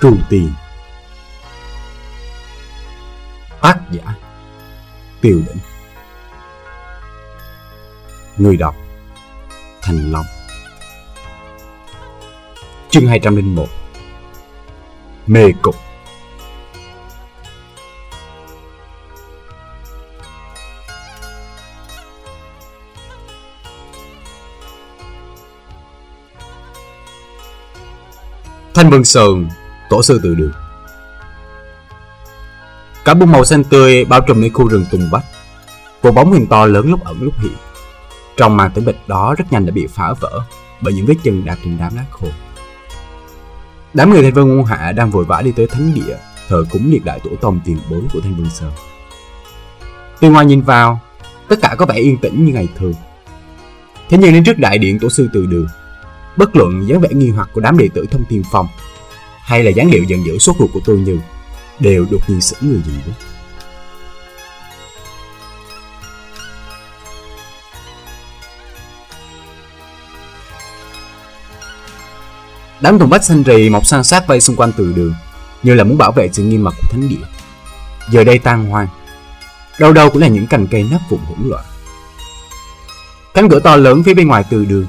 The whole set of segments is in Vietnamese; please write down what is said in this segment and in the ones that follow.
Trù Tiền Tác giả Tiêu Đỉnh Người đọc Thành Long. Chương 201 Mê cục. Thanh Vân Sơn, tổ sư tự đường. Cả bông màu xanh tươi bao trùm lấy khu rừng tùng bách. Một bóng hình to lớn lúc ẩn lúc hiện. Trong màn tĩnh bịch đó rất nhanh đã bị phá vỡ bởi những vết chân đạp trên đám lá khô. Đám người Thanh Vân Ngôn Hạ đang vội vã đi tới thánh địa thờ cúng liệt đại tổ tông tiền bối của Thanh Vân Sơn. Từ ngoài nhìn vào, tất cả có vẻ yên tĩnh như ngày thường. Thế nhưng đến trước đại điện tổ sư từ đường, Bất luận dáng vẻ nghi hoặc của đám đệ tử thông thiên phòng hay là dáng điệu giận dữ sốt ruột của tôi như đều đột nhiên sững người dừng bước. Đám tùng bách xanh rì mọc san sát vây xung quanh từ đường như là muốn bảo vệ sự nghiêm mật của thánh địa. Giờ đây tan hoang, đâu đâu cũng là những cành cây nát vụn hỗn loạn. Cánh cửa to lớn phía bên ngoài từ đường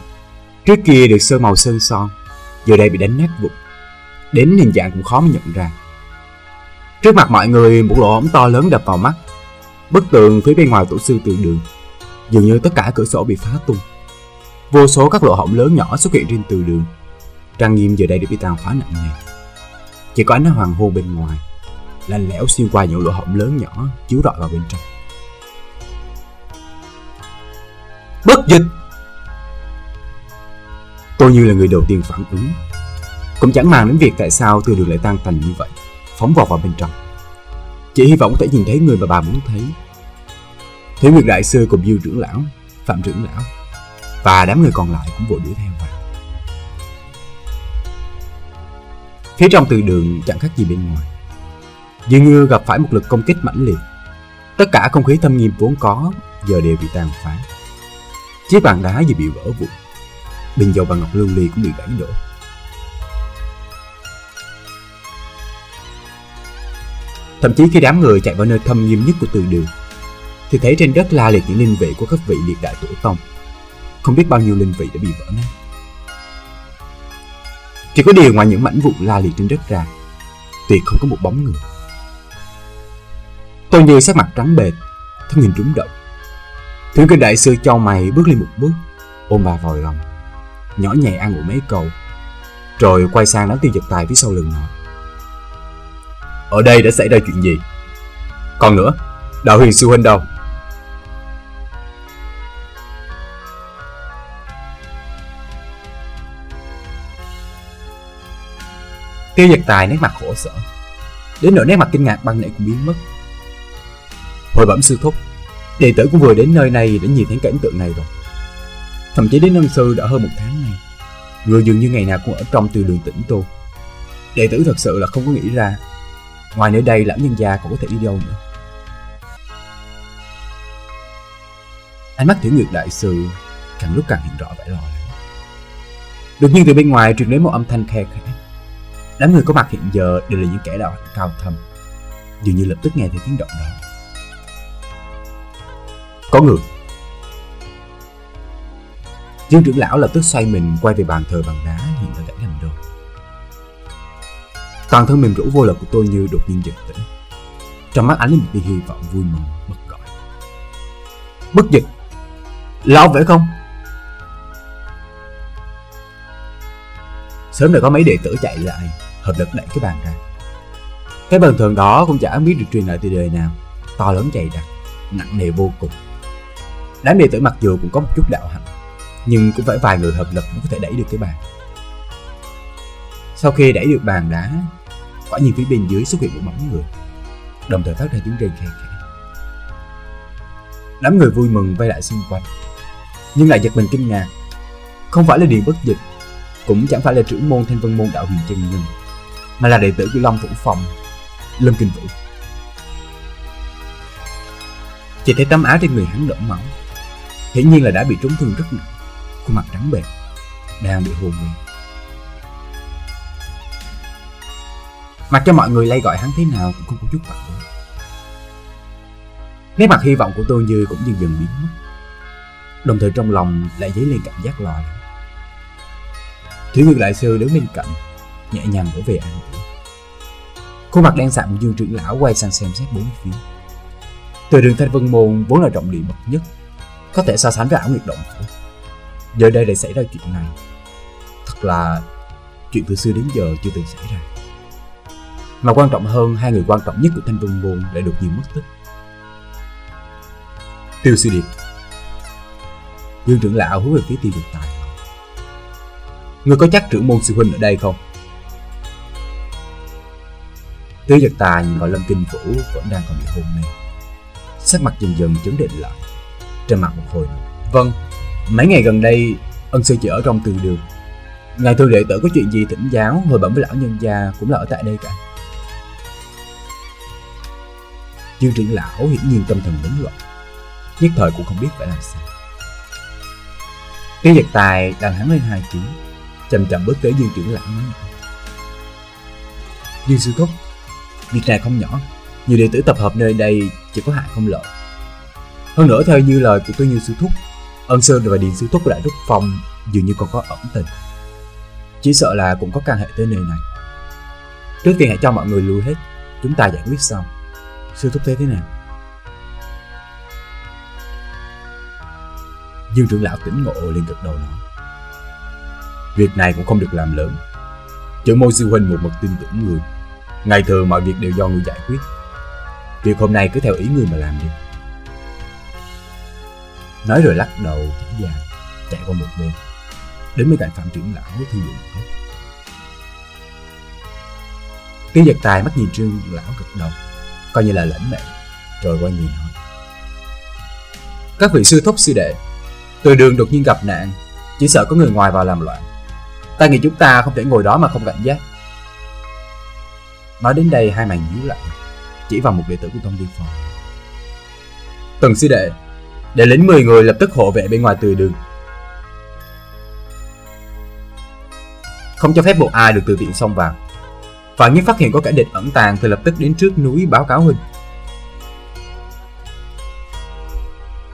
Trước kia được sơn màu sơn son, giờ đây bị đánh nát vụn. Đến hình dạng cũng khó mà nhận ra. Trước mặt mọi người, một lỗ hổng to lớn đập vào mắt. Bức tường phía bên ngoài tổ sư từ đường, dường như tất cả cửa sổ bị phá tung. Vô số các lỗ hổng lớn nhỏ xuất hiện trên từ đường. Trang nghiêm giờ đây đã bị tàn phá nặng nề. Chỉ có ánh hoàng hôn bên ngoài, lạnh lẽo xuyên qua những lỗ hổng lớn nhỏ chiếu rọi vào bên trong. Bất dịch! Tôi như là người đầu tiên phản ứng cũng chẳng màng đến việc tại sao tôi được lại tan tành như vậy, Phóng vào vào bên trong. Chỉ hy vọng có thể nhìn thấy người mà bà muốn thấy. Thủy Nguyệt Đại Sư cùng Dương trưởng lão, Phạm trưởng lão Và đám người còn lại cũng vội đuổi theo vào. Phía trong từ đường chẳng khác gì bên ngoài. Dường như gặp phải một lực công kích mãnh liệt. Tất cả không khí thâm nghiêm vốn có Giờ đều bị tàn phá. Chiếc bàn đá vừa bị vỡ vụn, Bình dầu và ngọc lưu ly cũng bị gãy đổ. Thậm chí khi đám người chạy vào nơi thâm nghiêm nhất của từ đường, Thì thấy trên đất la liệt những linh vị của các vị liệt đại tổ tông. Không biết bao nhiêu linh vị đã bị vỡ nát. Chỉ có điều ngoài những mảnh vụn la liệt trên đất ra Tuyệt không có một bóng người. Tôi như sắc mặt trắng bệch, Thân hình rúng động. Thượng kinh đại sư cho mày bước lên một bước, Ôm bà vào lòng, nhỏ nhẹ ăn ủi mấy câu, rồi quay sang nói tiêu giật tài phía sau lưng nói ở đây đã xảy ra chuyện gì? Còn nữa, đạo huyền sư huynh đâu? Tiêu Nhật tài nét mặt khổ sở, đến nỗi nét mặt kinh ngạc băng nãy cũng biến mất. Hồi bẩm sư thúc, đệ tử cũng vừa đến nơi này để nhìn thấy cảnh tượng này rồi. Thậm chí đến ân sư đã hơn một tháng nay, Người dường như ngày nào cũng ở trong từ đường tỉnh tu. Đệ tử thật sự là không có nghĩ ra Ngoài nơi đây, lão nhân gia còn có thể đi đâu nữa? Ánh mắt tiểu nguyệt đại sư, càng lúc càng hiện rõ vẻ lo lắng. Đột nhiên từ bên ngoài truyền đến một âm thanh khe khẽ. Đám người có mặt hiện giờ đều là những kẻ đạo hạnh cao thâm. Dường như lập tức nghe thấy tiếng động đó. Có người. Dương trưởng lão lập tức xoay mình quay về bàn thờ bằng đá hiện ở cảnh. Toàn thân mềm rũ vô lực của tôi như đột nhiên giật tỉnh. Trong mắt ánh lên một tia hy vọng vui mừng bật gọi. Bất dịch! Lão phải không? Sớm đã có mấy đệ tử chạy lại, hợp lực đẩy cái bàn ra. Cái bàn thường đó cũng chả biết được truyền lại từ đời nào, to lớn dày đặc, nặng nề vô cùng. Đám đệ tử mặc dù cũng có một chút đạo hạnh, nhưng cũng phải vài người hợp lực mới có thể đẩy được cái bàn. Sau khi đẩy được bàn đá, quả nhiên phía bên dưới xuất hiện một bóng người, đồng thời phát ra tiếng rên khe khẽ. Đám người vui mừng vây lại xung quanh, nhưng lại giật mình kinh ngạc. Không phải là Điền Bất Dịch, cũng chẳng phải là trưởng môn Thanh Vân môn đạo huyền chân nhân, mà là đệ tử của Long Vũ Phòng, Lâm Kinh Vũ. Chỉ thấy tấm áo trên người hắn đẫm máu, hiển nhiên là đã bị trúng thương rất nặng khuôn mặt trắng bệch đang bị hồn nguyên Mặc cho mọi người lay gọi hắn thế nào cũng không có chút phản ứng. Nét mặt hy vọng của tôi như cũng dần dần biến mất. Đồng thời trong lòng lại dấy lên cảm giác lo lắng. Thủy ngược lại sư đứng bên cạnh, Nhẹ nhàng vỗ về an ủi Khuôn mặt đen sạm của Dương trưởng lão quay sang xem xét bốn phía. Từ đường Thanh Vân Môn vốn là trọng điểm bậc nhất, Có thể so sánh với ảo nguyệt động phủ. Giờ đây lại xảy ra chuyện này. Thật là Chuyện từ xưa đến giờ chưa từng xảy ra. Mà quan trọng hơn Hai người quan trọng nhất của Thanh Vân Môn lại đột nhiên mất tích. Tiêu sư điệp. Dương trưởng lão hướng về phía tiêu dược tài. Ngươi có chắc trưởng môn sư huynh ở đây không? Tiêu dược tài nhìn vào lâm kinh vũ vẫn đang còn bị hôn mê. Sắc mặt dần dần chấn định lại. Trên mặt một hồi Vâng, mấy ngày gần đây ân sư chỉ ở trong từ đường. Ngài thư đệ tử có chuyện gì thỉnh giáo hồi bẩm với lão nhân gia cũng là ở tại đây cả. Dương trưởng lão hiển nhiên tâm thần đánh loạn Nhất thời cũng không biết phải làm sao. Tiêu giật tài đang hắn lên hai tiếng Chậm chậm bước tới Dương trưởng lão nói. Dương sư thúc, Việc này không nhỏ. Nhiều đệ tử tập hợp nơi đây chỉ có hại không lợi. Hơn nữa theo như lời của tôi như sư thúc, Ân Sơn và Điện sư thúc của Đại đức Phong dường như còn có ẩn tình. Chỉ sợ là cũng có can hệ tới nơi này. Trước tiên hãy cho mọi người lui hết, Chúng ta giải quyết xong. Sư thúc thế thế nào? Dương trưởng lão tỉnh ngộ liền gật đầu nói, Việc này cũng không được làm lớn. Trưởng môn sư huynh một mực tin tưởng người. Ngày thường mọi việc đều do người giải quyết. Việc hôm nay cứ theo ý người mà làm đi. Nói rồi lắc đầu thở dài Chạy qua một bên, Đến bên cạnh phạm trưởng lão thư lượng tốt Tiêu giật tài mắt nhìn trương lão gật đầu. Coi như là lãnh mệnh Rồi quay người nói Các vị sư thúc sư đệ, từ đường đột nhiên gặp nạn, Chỉ sợ có người ngoài vào làm loạn. Ta nghĩ chúng ta không thể ngồi đó mà không cảnh giác. Nói đến đây hai mày nhíu lại, Chỉ vào một đệ tử của Tông Tiên Phong. Tần sư đệ, Để lính 10 người lập tức hộ vệ bên ngoài từ đường. Không cho phép một ai được từ tiện xông vào. Phạm nhất phát hiện có kẻ địch ẩn tàng Thì lập tức đến trước núi báo cáo huynh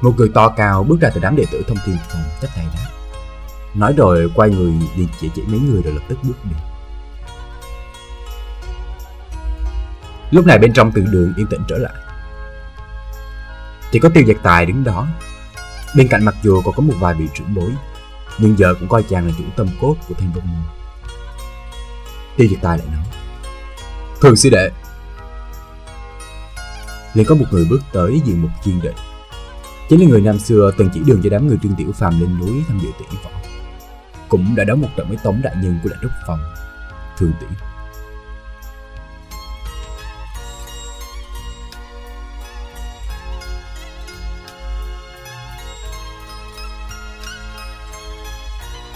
Một người to cao bước ra từ đám đệ tử thông tin phòng chấp thầy đáp. Nói rồi quay người đi chỉ chỉ mấy người rồi lập tức bước đi. Lúc này bên trong từ đường yên tĩnh trở lại. Chỉ có tiêu giật tài đứng đó. Bên cạnh mặc dù còn có một vài vị trưởng bối, Nhưng giờ cũng coi chàng là chủ tâm cốt của thanh vân môn. Tiêu giật tài lại nói Thường sư đệ liền có một người bước tới diện một chiên định chính là người năm xưa từng chỉ đường cho đám người Trương Tiểu Phàm lên núi tham dự tỷ võ. Cũng đã đóng một trận với Tống đại nhân của Đại Trúc Phòng, Thường Tỷ.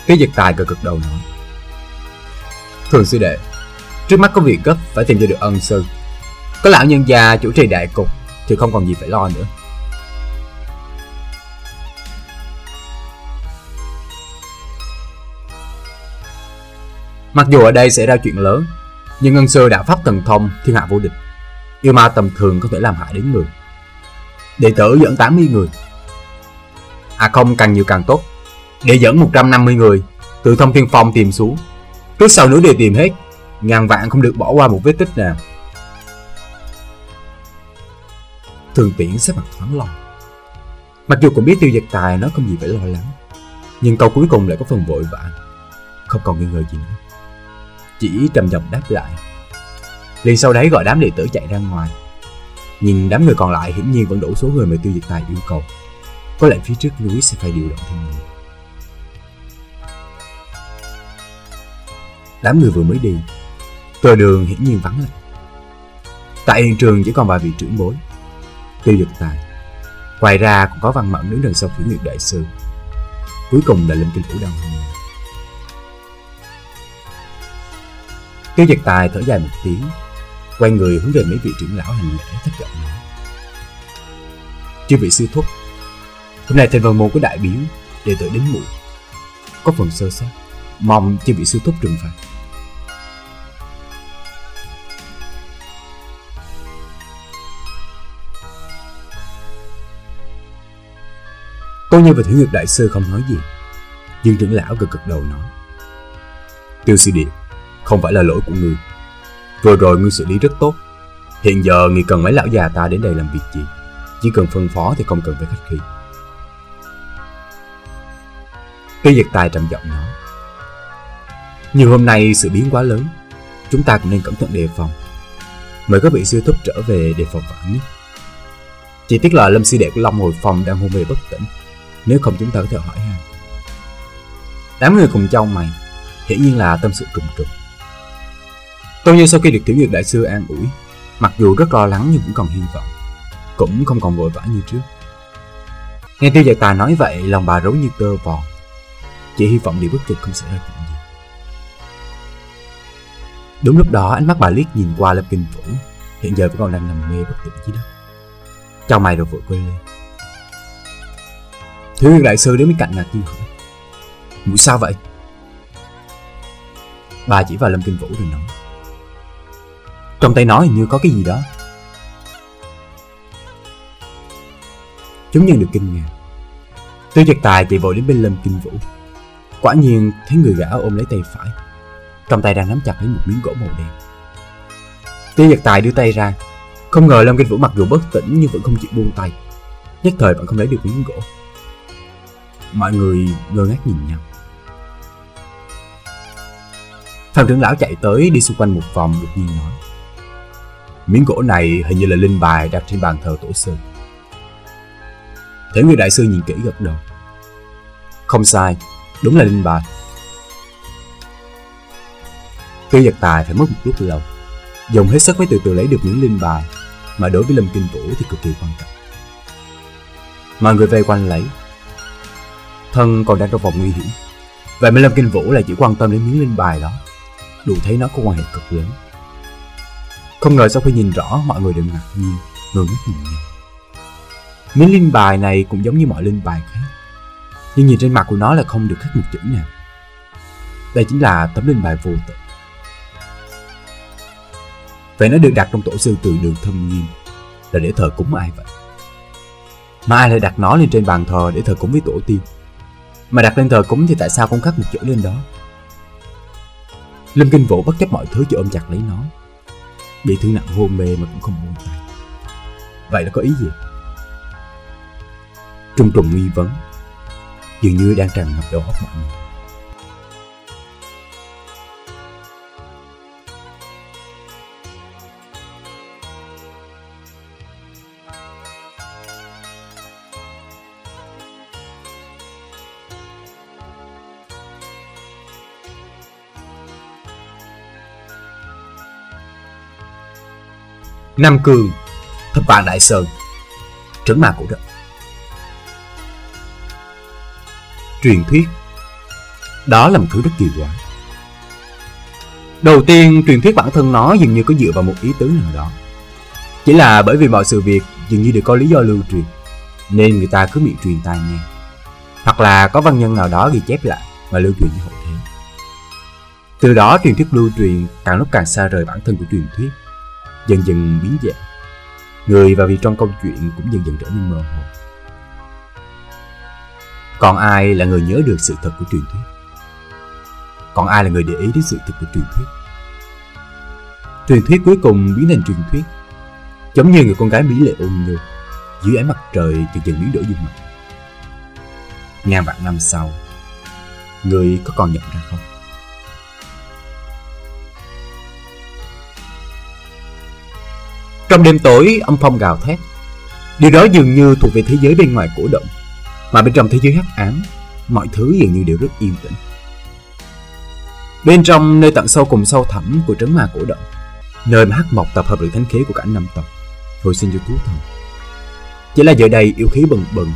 Cái giật tài cực cực đầu nói Thường sư đệ Trước mắt có việc gấp phải tìm cho được ân sư Có lão nhân gia chủ trì đại cục Thì không còn gì phải lo nữa Mặc dù ở đây xảy ra chuyện lớn, nhưng ngân sư đạo pháp thần thông thiên hạ vô địch. Yêu ma tầm thường có thể làm hại đến người. Đệ tử dẫn 80 người. À không càng nhiều càng tốt. Để dẫn 150 người, từ thông thiên phong tìm xuống. Trước sau nữa đều tìm hết, ngàn vạn không được bỏ qua một vết tích nào. Thường tiễn xếp mặt thoáng lòng. Mặc dù cũng biết tiêu diệt tài nó không gì phải lo lắng, nhưng câu cuối cùng lại có phần vội vã, không còn nghi ngờ gì nữa chỉ trầm giọng đáp lại. Liền sau đấy gọi đám đệ tử chạy ra ngoài. Nhìn đám người còn lại hiển nhiên vẫn đủ số người mà tiêu diệt tài yêu cầu. Có lẽ phía trước núi sẽ phải điều động thêm người. Đám người vừa mới đi, tờ đường hiển nhiên vắng lặng. Tại hiện trường chỉ còn vài vị trưởng bối, tiêu diệt tài. Ngoài ra cũng có văn mẫn đứng đằng sau phiến nguyệt đại sư. Cuối cùng là Linh Kinh Vũ đông Tiêu giật tài thở dài một tiếng Quay người hướng về mấy vị trưởng lão hành lễ thất vọng nói Chư vị sư thúc Hôm nay thành phần môn của đại biểu Để tự đến muộn Có phần sơ sót Mong chư vị sư thúc trừng phạt Cô Như và Thủy Nguyệt Đại Sư không nói gì. Dương trưởng lão gật gật đầu nói, Tiêu sư điện Không phải là lỗi của ngươi. Vừa rồi ngươi xử lý rất tốt. Hiện giờ ngươi cần mấy lão già ta đến đây làm việc gì? Chỉ cần phân phó thì không cần phải khách khí. Tiêu giật Tài trầm giọng nói, Như hôm nay sự biến quá lớn, Chúng ta cũng nên cẩn thận đề phòng. Mời các vị sư thúc trở về để phòng vãn nhất Chỉ tiếc là Lâm sư đệ của Long Hồi Phong đang hôn mê bất tỉnh. Nếu không chúng ta có thể hỏi han Đám người cùng trong mày, Hiển nhiên là tâm sự trùng trùng. Tôi như sau khi được Tiểu dược Đại Sư an ủi, Mặc dù rất lo lắng nhưng cũng còn hy vọng, Cũng không còn vội vã như trước. Nghe tiêu giật tà nói vậy, Lòng bà rối như tơ vò, Chỉ hy vọng điều bất chợt không xảy ra chuyện gì. Đúng lúc đó, ánh mắt bà liếc nhìn qua Lâm Kinh Vũ, Hiện giờ vẫn còn đang nằm mê bất tỉnh dưới đất. Chào mày rồi vội quay lên Thiếu niên Đại Sư đến bên cạnh ngạc nhiên hỏi Mũi sao vậy? Bà chỉ vào Lâm Kinh Vũ rồi nói. Trong tay nó hình như có cái gì đó. Chúng nhân được kinh ngạc. Tiêu Nhật Tài chạy vội đến bên Lâm Kinh Vũ. Quả nhiên thấy người gã ôm lấy tay phải. Trong tay đang nắm chặt lấy một miếng gỗ màu đen. Tiêu Nhật Tài đưa tay ra. Không ngờ Lâm Kinh Vũ mặc dù bất tỉnh nhưng vẫn không chịu buông tay. Nhất thời vẫn không lấy được miếng gỗ. Mọi người ngơ ngác nhìn nhau. Phạm trưởng lão chạy tới đi xung quanh một vòng đột nhiên nói. Miếng gỗ này hình như là linh bài đặt trên bàn thờ tổ sư. Thế người đại sư nhìn kỹ gật đầu. Không sai, đúng là linh bài. Tiêu giật tài phải mất một lúc lâu Dùng hết sức mới từ từ lấy được những linh bài Mà đối với Lâm Kinh Vũ thì cực kỳ quan trọng. Mọi người vây quanh lấy Thân còn đang trong vòng nguy hiểm Vậy mà Lâm Kinh Vũ lại chỉ quan tâm đến miếng linh bài đó đủ thấy nó có quan hệ cực lớn. Không ngờ sau khi nhìn rõ mọi người đều ngạc nhiên, ngơ ngác nhìn nhau. Miếng linh bài này cũng giống như mọi linh bài khác, nhưng nhìn trên mặt của nó là không được khắc một chữ nào. Đây chính là tấm linh bài vô tự. Vậy nó được đặt trong tổ sư từ đường thâm nghiêm là để thờ cúng ai vậy? Mà ai lại đặt nó lên trên bàn thờ để thờ cúng với tổ tiên? Mà đặt lên thờ cúng thì tại sao không khắc một chữ lên đó? Lâm Kinh Vũ bất chấp mọi thứ cho ôm chặt lấy nó Bị thương nặng hôn mê mà cũng không buông tay Vậy là có ý gì? Trung trùng nghi vấn Dường như đang tràn ngập đầu óc mọi người Nam Cường Thập vạn Đại Sơn Trấn ma cổ đất. Truyền thuyết Đó là một thứ rất kỳ quái. Đầu tiên, truyền thuyết bản thân nó dường như có dựa vào một ý tứ nào đó. Chỉ là bởi vì mọi sự việc dường như đều có lý do lưu truyền Nên người ta cứ miệng truyền tai nghe. Hoặc là có văn nhân nào đó ghi chép lại và lưu truyền cho hậu thế. Từ đó truyền thuyết lưu truyền càng lúc càng xa rời bản thân của truyền thuyết dần dần biến dạng. Người và việc trong câu chuyện cũng dần dần trở nên mơ hồ. Còn ai là người nhớ được sự thật của truyền thuyết? Còn ai là người để ý đến sự thật của truyền thuyết? Truyền thuyết cuối cùng biến thành truyền thuyết, giống như người con gái mỹ lệ ôn nhu dưới ánh mặt trời dần dần biến đổi dung mạo. Ngàn vạn năm sau, người có còn nhận ra không? Trong đêm tối, âm phong gào thét. Điều đó dường như thuộc về thế giới bên ngoài cổ động, mà bên trong thế giới hắc ám, mọi thứ dường như đều rất yên tĩnh. Bên trong nơi tận sâu cùng sâu thẳm của trấn ma cổ động, nơi mà hắc mộc tập hợp được thánh khí của cả năm tộc, hồi sinh cho thú thần. Chỉ là giờ đây yêu khí bừng bừng,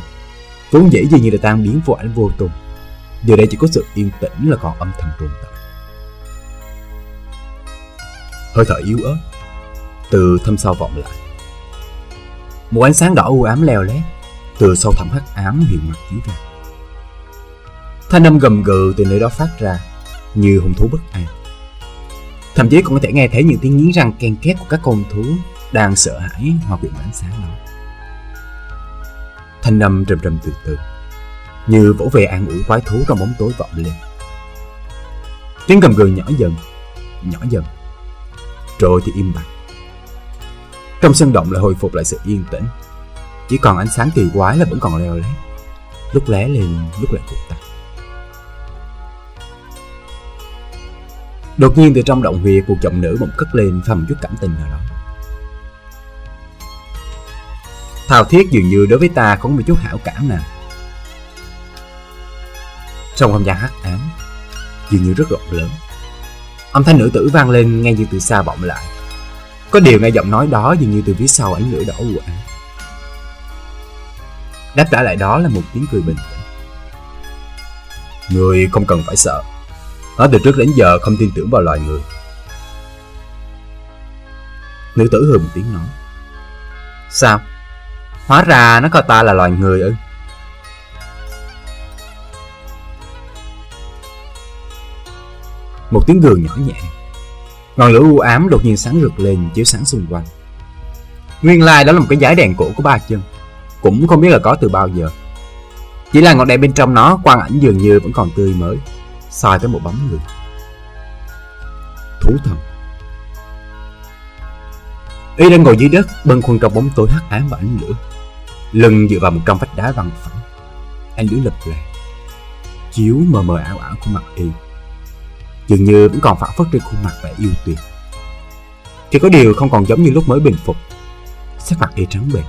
vốn dễ dường như là tan biến vô ảnh vô tung. Giờ đây chỉ có sự yên tĩnh là còn âm thầm tồn tại. Hơi thở yếu ớt từ thâm sâu vọng lại. Một ánh sáng đỏ u ám leo lét từ sâu thẳm hắc ám hiện mặt chiếu ra. Thanh âm gầm gừ từ nơi đó phát ra như hung thú bất an. Thậm chí còn có thể nghe thấy những tiếng nghiến răng ken két của các con thú đang sợ hãi hoặc bị ánh sáng đó. Thanh âm trầm trầm từ từ, Như vỗ về an ủi quái thú trong bóng tối vọng lên Tiếng gầm gừ nhỏ dần Nhỏ dần Rồi thì im bặt trong sân động lại hồi phục lại sự yên tĩnh. Chỉ còn ánh sáng kỳ quái là vẫn còn leo lét. Lúc lé lên, lúc lại tụt tắt Đột nhiên từ trong động huyệt cuộc giọng nữ bỗng cất lên pha một chút cảm tình nào đó. Thao thiết dường như đối với ta có một chút hảo cảm nào. Trong không gian hắc ám, Dường như rất rộng lớn. Âm thanh nữ tử vang lên ngay như từ xa vọng lại. Có điều nghe giọng nói đó dường như từ phía sau ánh lửa đỏ của anh Đáp trả lại đó là một tiếng cười bình tĩnh. Người không cần phải sợ. Nó từ trước đến giờ không tin tưởng vào loài người. Nữ tử hừ một tiếng nói. Sao? Hóa ra nó coi ta là loài người ư? Một tiếng gường nhỏ nhẹ. Ngọn lửa u ám đột nhiên sáng rực lên chiếu sáng xung quanh. Nguyên lai đó là một cái giái đèn cổ của ba chân. Cũng không biết là có từ bao giờ. Chỉ là ngọn đèn bên trong nó, quang ảnh dường như vẫn còn tươi mới, soi tới một bóng người. Thú thần. Y đang ngồi dưới đất, bâng khuâng trong bóng tối hắc ám và ánh lửa. Lưng dựa vào một trong vách đá bằng phẳng. Ánh lửa lập lè, chiếu mờ mờ ảo ảo của mặt y dường như vẫn còn phản phất trên khuôn mặt vẻ yêu tuyệt. Chỉ có điều không còn giống như lúc mới bình phục. Sắc mặt y trắng bệch.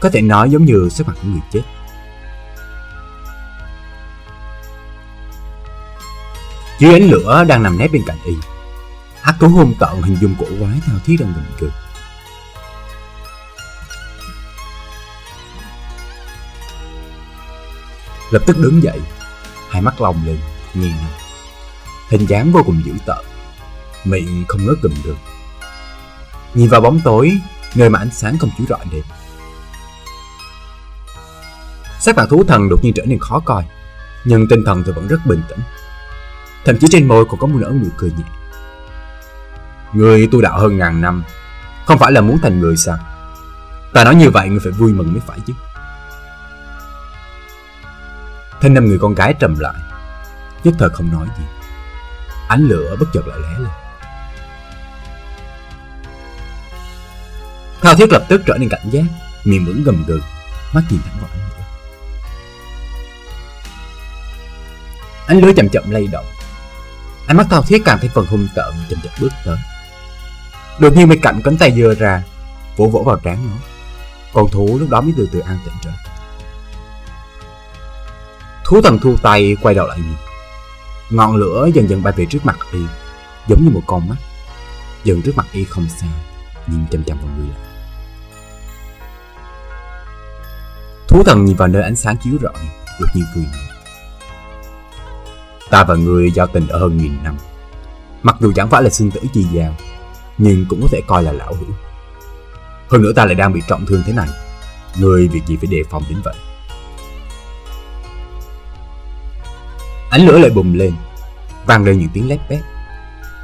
Có thể nói giống như sắc mặt của người chết. Dưới ánh lửa đang nằm nép bên cạnh y, hắc thú hôn tợn hình dung cổ quái thao thiết đang bình cười. Lập tức đứng dậy, hai mắt lòng lên, nghiêng hình dáng vô cùng dữ tợn. Miệng không ngớt gầm được nhìn vào bóng tối, nơi mà ánh sáng không chiếu rọi đêm sắc mặt thú thần đột nhiên trở nên khó coi, nhưng tinh thần thì vẫn rất bình tĩnh. Thậm chí trên môi còn có một nở nụ cười nhẹ người tu đạo hơn ngàn năm, không phải là muốn thành người sao? Ta nói như vậy người phải vui mừng mới phải chứ. Thanh năm người con gái trầm lại, Nhất thời không nói gì. Ánh lửa bất chợt lại lé lên. Thao thiết lập tức trở nên cảnh giác Miệng vẫn gầm gừ, Mắt nhìn thẳng vào ánh lửa. Ánh lửa chậm chậm lay động. Ánh mắt thao thiết càng thêm phần hung tợn, Chậm chậm bước tới. Đột nhiên bên cạnh cánh tay dừa ra, Vỗ vỗ vào trán nó. Con thú lúc đó mới từ từ an tĩnh trở Thú thần thu tay quay đầu lại nhìn. Ngọn lửa dần dần bay về trước mặt y, Giống như một con mắt. Dần trước mặt y không xa, Nhìn chăm chăm vào người lại. Thú thần nhìn vào nơi ánh sáng chiếu rọi, Đột nhiên cười nói, Ta và người giao tình ở hơn nghìn năm. Mặc dù chẳng phải là sinh tử chi giao, Nhưng cũng có thể coi là lão hữu. Hơn nữa ta lại đang bị trọng thương thế này. Người việc gì phải đề phòng đến vậy? Ánh lửa lại bùng lên, Vang lên những tiếng lép bép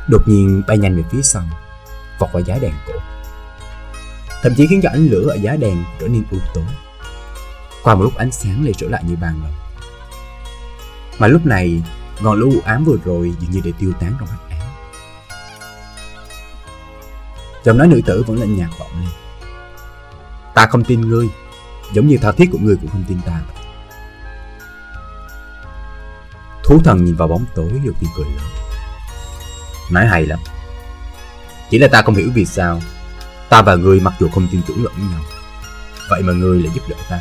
Đột nhiên bay nhanh về phía sau, Vọt vào giá đèn cổ. Thậm chí khiến cho ánh lửa ở giá đèn trở nên u tối. Qua một lúc ánh sáng lại trở lại như ban đầu. Mà lúc này, Ngọn lửa u ám vừa rồi dường như để tiêu tán trong hắc ám. Giọng nói nữ tử vẫn lạnh nhạt vọng lên. Ta không tin ngươi, Giống như tha thiết của ngươi cũng không tin ta. vậy Thú thần nhìn vào bóng tối rồi nhiên cười lớn. Nói hay lắm. Chỉ là ta không hiểu vì sao. Ta và ngươi mặc dù không tin tưởng lẫn nhau. Vậy mà ngươi lại giúp đỡ ta.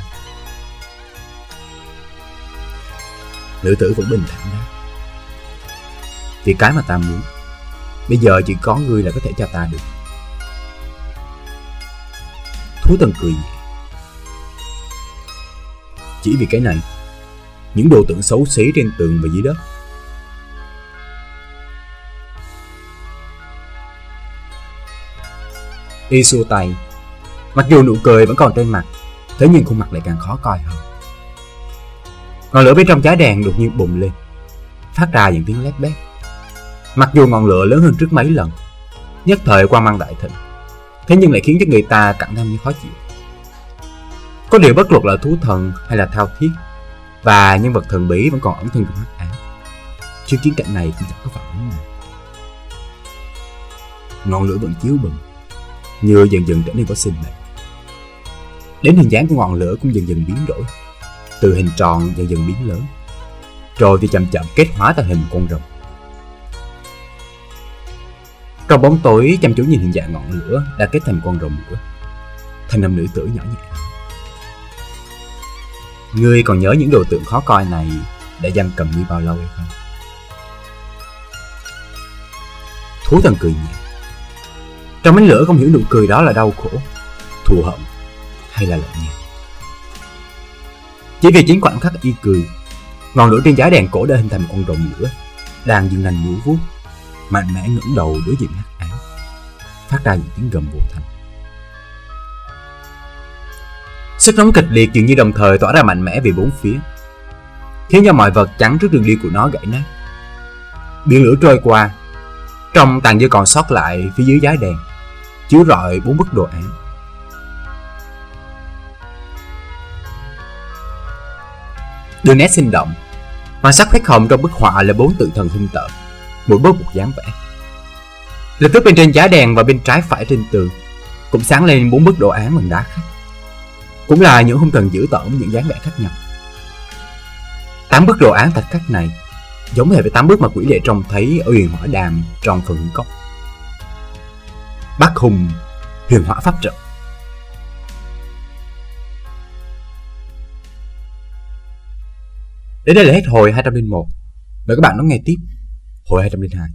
Nữ tử vẫn bình thản đáp. Vì cái mà ta muốn, Bây giờ chỉ có ngươi là có thể cho ta được. Thú thần cười nhẹ. Chỉ vì cái này những đồ tượng xấu xí trên tường và dưới đất. Y xua tay, mặc dù nụ cười vẫn còn trên mặt, thế nhưng khuôn mặt lại càng khó coi hơn. Ngọn lửa bên trong trái đèn đột nhiên bùng lên, phát ra những tiếng lét bét. Mặc dù ngọn lửa lớn hơn trước mấy lần, nhất thời quang mang đại thịnh, thế nhưng lại khiến cho người ta cặn thâm như khó chịu. Có điều bất luận là thú thần hay là thao thiết và nhân vật thần bí vẫn còn ẩn thân trong hắc ám. Trước chiến cảnh này cũng chẳng có phản ứng nào. Ngọn lửa vẫn chiếu bừng, nhựa dần dần trở nên có sinh mệnh. Đến hình dáng của ngọn lửa cũng dần dần biến đổi, từ hình tròn dần dần biến lớn, rồi thì chậm chậm kết hóa thành hình con rồng. Trong bóng tối chăm chú nhìn hình dạng ngọn lửa đã kết thành con rồng lửa. thành nam nữ tử nhỏ nhẹ Ngươi còn nhớ những đồ tượng khó coi này đã giam cầm như bao lâu hay không? Thú thần cười nhẹ. Trong ánh lửa không hiểu nụ cười đó là đau khổ, thù hận hay là lạnh nhạt. Chỉ vì chính khoảnh khắc y cười, ngọn lửa trên giá đèn cổ đã hình thành con rồng lửa, đang dừng lành múa vuốt, mạnh mẽ ngẩng đầu đối diện hắc ám, phát ra những tiếng gầm vô thành. Sức nóng kịch liệt dường như đồng thời tỏa ra mạnh mẽ về bốn phía, khiến cho mọi vật chắn trước đường đi của nó gãy nát. Biển lửa trôi qua, trong tàn dư còn sót lại phía dưới giá đèn, chiếu rọi bốn bức đồ án. Đường nét sinh động, màu sắc phách hồng trong bức họa là bốn tự thần hung tợn, mỗi bước một dáng vẽ. Lập tức bên trên giá đèn và bên trái phải trên tường cũng sáng lên bốn bức đồ án bằng đá khác cũng là những hung thần dữ tợn với những dáng vẻ khác nhau. Tám bức đồ án thạch khắc này giống hệt với tám bức mà quỷ lệ trông thấy ở huyền hỏa đàm trong phần hướng cốc. bác hùng, huyền hỏa pháp trận Đến đây là hết hồi 201. Mời các bạn đón nghe tiếp hồi 202.